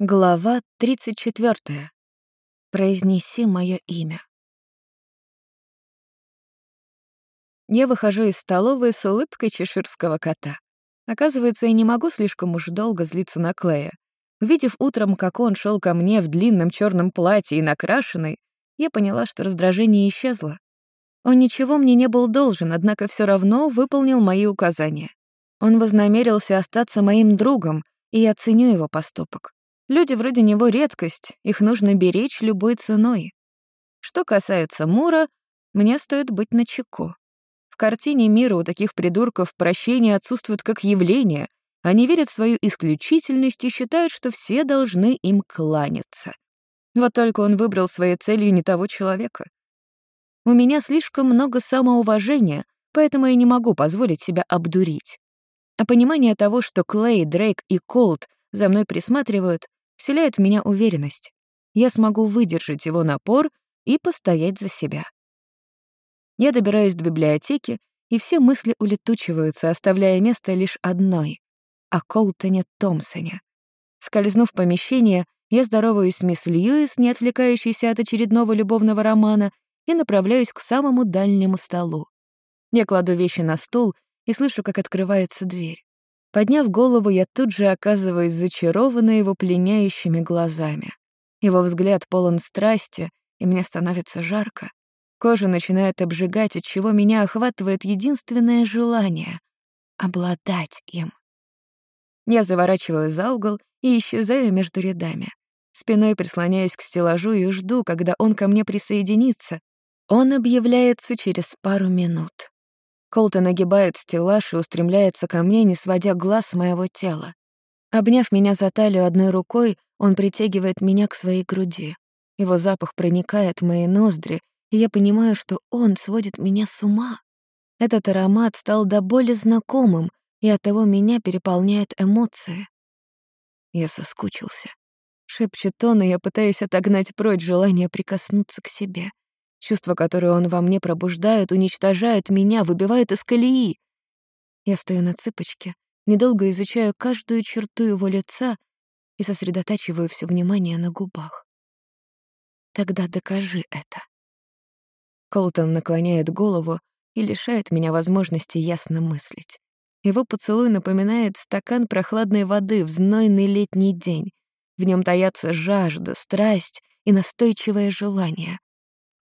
Глава 34. Произнеси мое имя. Я выхожу из столовой с улыбкой чеширского кота. Оказывается, я не могу слишком уж долго злиться на Клея. Увидев утром, как он шел ко мне в длинном черном платье и накрашенный, я поняла, что раздражение исчезло. Он ничего мне не был должен, однако все равно выполнил мои указания. Он вознамерился остаться моим другом, и я ценю его поступок. Люди вроде него редкость, их нужно беречь любой ценой. Что касается Мура, мне стоит быть начеку. В картине мира у таких придурков прощение отсутствует как явление, они верят в свою исключительность и считают, что все должны им кланяться. Вот только он выбрал своей целью не того человека. У меня слишком много самоуважения, поэтому я не могу позволить себя обдурить. А понимание того, что Клей, Дрейк и Колт за мной присматривают, вселяет в меня уверенность. Я смогу выдержать его напор и постоять за себя. Я добираюсь до библиотеки, и все мысли улетучиваются, оставляя место лишь одной — о Колтоне Томпсоне. Скользнув в помещение, я здороваюсь с мисс Льюис, не отвлекающейся от очередного любовного романа, и направляюсь к самому дальнему столу. Я кладу вещи на стул и слышу, как открывается дверь. Подняв голову, я тут же оказываюсь зачарована его пленяющими глазами. Его взгляд полон страсти, и мне становится жарко. Кожа начинает обжигать, от чего меня охватывает единственное желание — обладать им. Я заворачиваю за угол и исчезаю между рядами. Спиной прислоняюсь к стеллажу и жду, когда он ко мне присоединится. Он объявляется через пару минут. Колтон нагибает стеллаж и устремляется ко мне, не сводя глаз с моего тела. Обняв меня за талию одной рукой, он притягивает меня к своей груди. Его запах проникает в мои ноздри, и я понимаю, что он сводит меня с ума. Этот аромат стал до боли знакомым, и оттого меня переполняют эмоции. Я соскучился. Шепчет он, и я пытаюсь отогнать прочь желание прикоснуться к себе. Чувства, которые он во мне пробуждает, уничтожают меня, выбивают из колеи. Я стою на цыпочке, недолго изучаю каждую черту его лица и сосредотачиваю все внимание на губах. Тогда докажи это. Колтон наклоняет голову и лишает меня возможности ясно мыслить. Его поцелуй напоминает стакан прохладной воды в знойный летний день. В нем таятся жажда, страсть и настойчивое желание.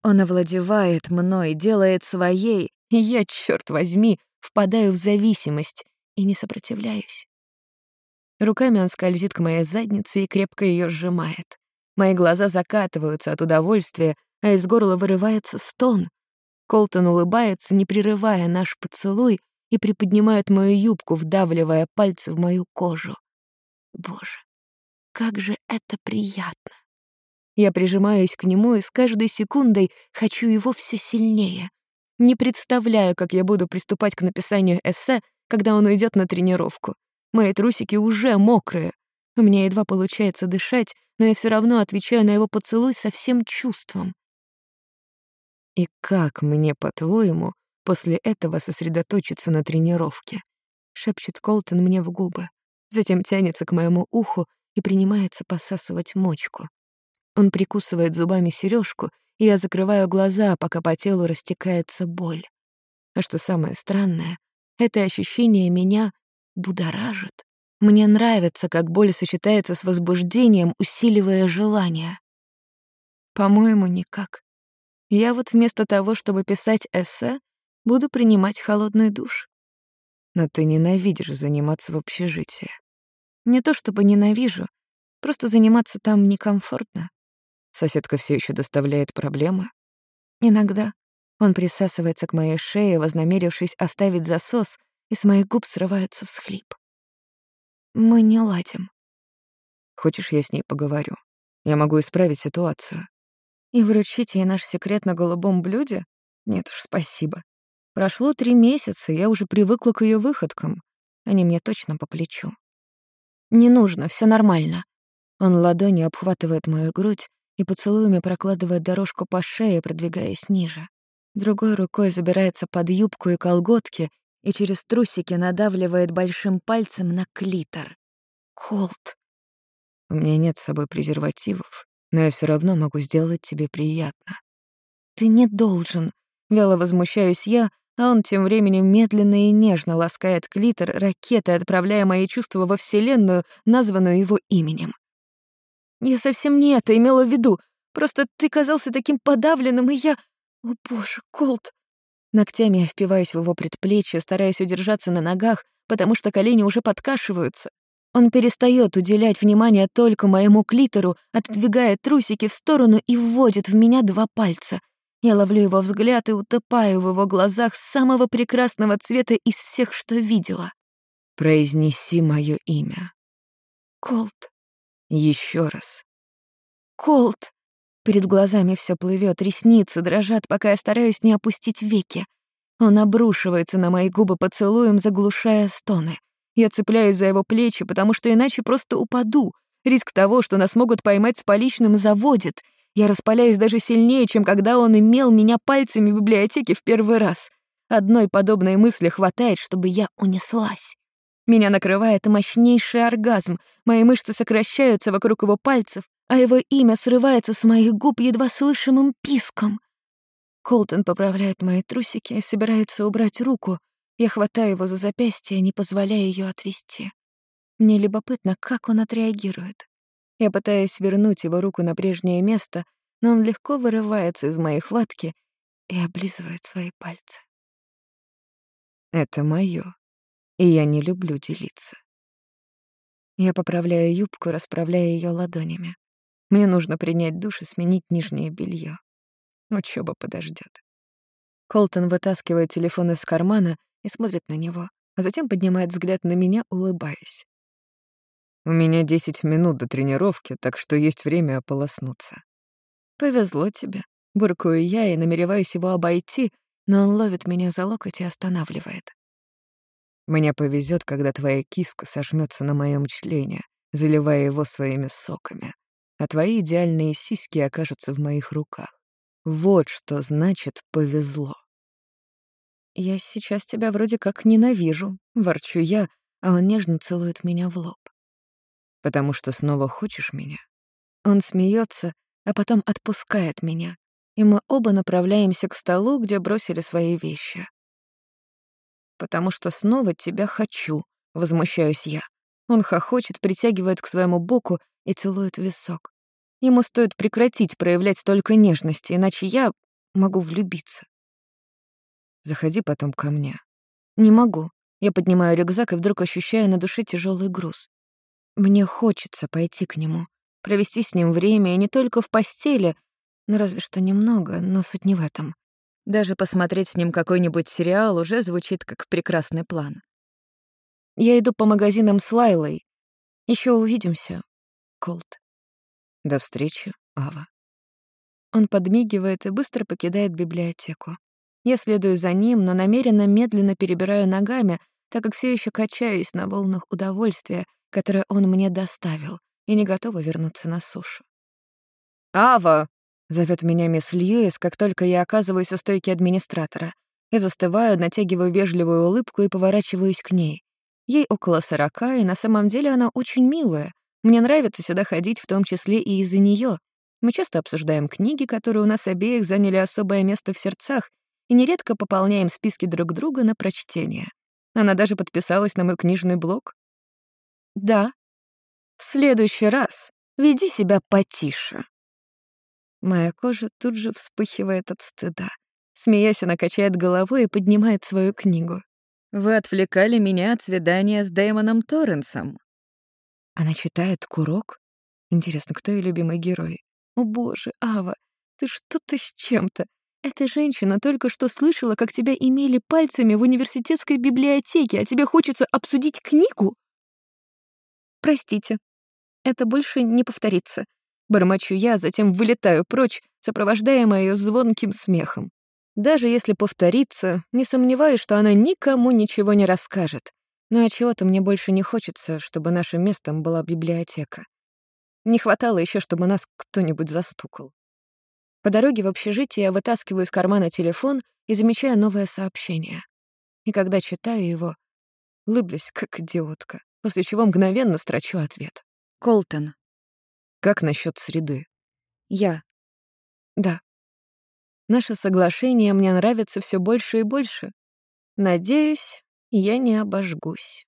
Он овладевает мной, делает своей, и я, черт возьми, впадаю в зависимость и не сопротивляюсь. Руками он скользит к моей заднице и крепко ее сжимает. Мои глаза закатываются от удовольствия, а из горла вырывается стон. Колтон улыбается, не прерывая наш поцелуй, и приподнимает мою юбку, вдавливая пальцы в мою кожу. Боже, как же это приятно! Я прижимаюсь к нему и с каждой секундой хочу его все сильнее. Не представляю, как я буду приступать к написанию эссе, когда он уйдет на тренировку. Мои трусики уже мокрые. У меня едва получается дышать, но я все равно отвечаю на его поцелуй со всем чувством. И как мне, по-твоему, после этого сосредоточиться на тренировке? Шепчет Колтон мне в губы, затем тянется к моему уху и принимается посасывать мочку. Он прикусывает зубами сережку, и я закрываю глаза, пока по телу растекается боль. А что самое странное, это ощущение меня будоражит. Мне нравится, как боль сочетается с возбуждением, усиливая желание. По-моему, никак. Я вот вместо того, чтобы писать эссе, буду принимать холодный душ. Но ты ненавидишь заниматься в общежитии. Не то чтобы ненавижу, просто заниматься там некомфортно. Соседка все еще доставляет проблемы. Иногда он присасывается к моей шее, вознамерившись оставить засос, и с моих губ срывается всхлип. Мы не ладим. Хочешь, я с ней поговорю? Я могу исправить ситуацию. И вручить ей наш секрет на голубом блюде? Нет уж, спасибо. Прошло три месяца, я уже привыкла к ее выходкам. Они мне точно по плечу. Не нужно, все нормально. Он ладонью обхватывает мою грудь, и поцелуями прокладывает дорожку по шее, продвигаясь ниже. Другой рукой забирается под юбку и колготки и через трусики надавливает большим пальцем на клитор. Колт. У меня нет с собой презервативов, но я все равно могу сделать тебе приятно. Ты не должен. Вяло возмущаюсь я, а он тем временем медленно и нежно ласкает клитор ракетой, отправляя мои чувства во Вселенную, названную его именем. Я совсем не это имела в виду. Просто ты казался таким подавленным, и я... О, боже, Колт! Ногтями я впиваюсь в его предплечье, стараясь удержаться на ногах, потому что колени уже подкашиваются. Он перестает уделять внимание только моему клитору, отодвигая трусики в сторону и вводит в меня два пальца. Я ловлю его взгляд и утопаю в его глазах самого прекрасного цвета из всех, что видела. «Произнеси мое имя». «Колт». Еще раз. «Колт». Перед глазами все плывет, ресницы дрожат, пока я стараюсь не опустить веки. Он обрушивается на мои губы поцелуем, заглушая стоны. Я цепляюсь за его плечи, потому что иначе просто упаду. Риск того, что нас могут поймать с поличным, заводит. Я распаляюсь даже сильнее, чем когда он имел меня пальцами в библиотеке в первый раз. Одной подобной мысли хватает, чтобы я унеслась. Меня накрывает мощнейший оргазм, мои мышцы сокращаются вокруг его пальцев, а его имя срывается с моих губ едва слышимым писком. Колтон поправляет мои трусики и собирается убрать руку. Я хватаю его за запястье, не позволяя ее отвести. Мне любопытно, как он отреагирует. Я пытаюсь вернуть его руку на прежнее место, но он легко вырывается из моей хватки и облизывает свои пальцы. Это моё, и я не люблю делиться. Я поправляю юбку, расправляя ее ладонями. Мне нужно принять душ и сменить нижнее белье. Учеба подождет. Колтон вытаскивает телефон из кармана и смотрит на него, а затем поднимает взгляд на меня, улыбаясь. «У меня десять минут до тренировки, так что есть время ополоснуться». «Повезло тебе», — буркую я и намереваюсь его обойти, но он ловит меня за локоть и останавливает. «Мне повезет, когда твоя киска сожмется на моем члене, заливая его своими соками а твои идеальные сиськи окажутся в моих руках. Вот что значит «повезло». «Я сейчас тебя вроде как ненавижу», — ворчу я, а он нежно целует меня в лоб. «Потому что снова хочешь меня?» Он смеется, а потом отпускает меня, и мы оба направляемся к столу, где бросили свои вещи. «Потому что снова тебя хочу», — возмущаюсь я. Он хохочет, притягивает к своему боку и целует висок. Ему стоит прекратить проявлять столько нежности, иначе я могу влюбиться. Заходи потом ко мне. Не могу. Я поднимаю рюкзак и вдруг ощущаю на душе тяжелый груз. Мне хочется пойти к нему, провести с ним время, и не только в постели, ну разве что немного, но суть не в этом. Даже посмотреть с ним какой-нибудь сериал уже звучит как прекрасный план. Я иду по магазинам с Лайлой. Еще увидимся, Колт. До встречи, Ава. Он подмигивает и быстро покидает библиотеку. Я следую за ним, но намеренно медленно перебираю ногами, так как все еще качаюсь на волнах удовольствия, которое он мне доставил, и не готова вернуться на сушу. «Ава!» — зовет меня мисс Льюис, как только я оказываюсь у стойки администратора. Я застываю, натягиваю вежливую улыбку и поворачиваюсь к ней. Ей около сорока, и на самом деле она очень милая, мне нравится сюда ходить, в том числе и из-за нее. Мы часто обсуждаем книги, которые у нас обеих заняли особое место в сердцах, и нередко пополняем списки друг друга на прочтение. Она даже подписалась на мой книжный блог. Да. В следующий раз веди себя потише. Моя кожа тут же вспыхивает от стыда. Смеясь, она качает головой и поднимает свою книгу. «Вы отвлекали меня от свидания с Дэймоном Торренсом. Она читает «Курок»? Интересно, кто ее любимый герой? О боже, Ава, ты что-то с чем-то. Эта женщина только что слышала, как тебя имели пальцами в университетской библиотеке, а тебе хочется обсудить книгу? Простите, это больше не повторится. Бормочу я, затем вылетаю прочь, сопровождаемая ее звонким смехом. Даже если повторится, не сомневаюсь, что она никому ничего не расскажет. Но от чего-то мне больше не хочется, чтобы нашим местом была библиотека. Не хватало еще, чтобы нас кто-нибудь застукал. По дороге в общежитие я вытаскиваю из кармана телефон и замечаю новое сообщение. И когда читаю его, лыблюсь, как идиотка, после чего мгновенно строчу ответ. «Колтон, Как насчет среды? Я. Да. Наше соглашение мне нравится все больше и больше. Надеюсь, я не обожгусь.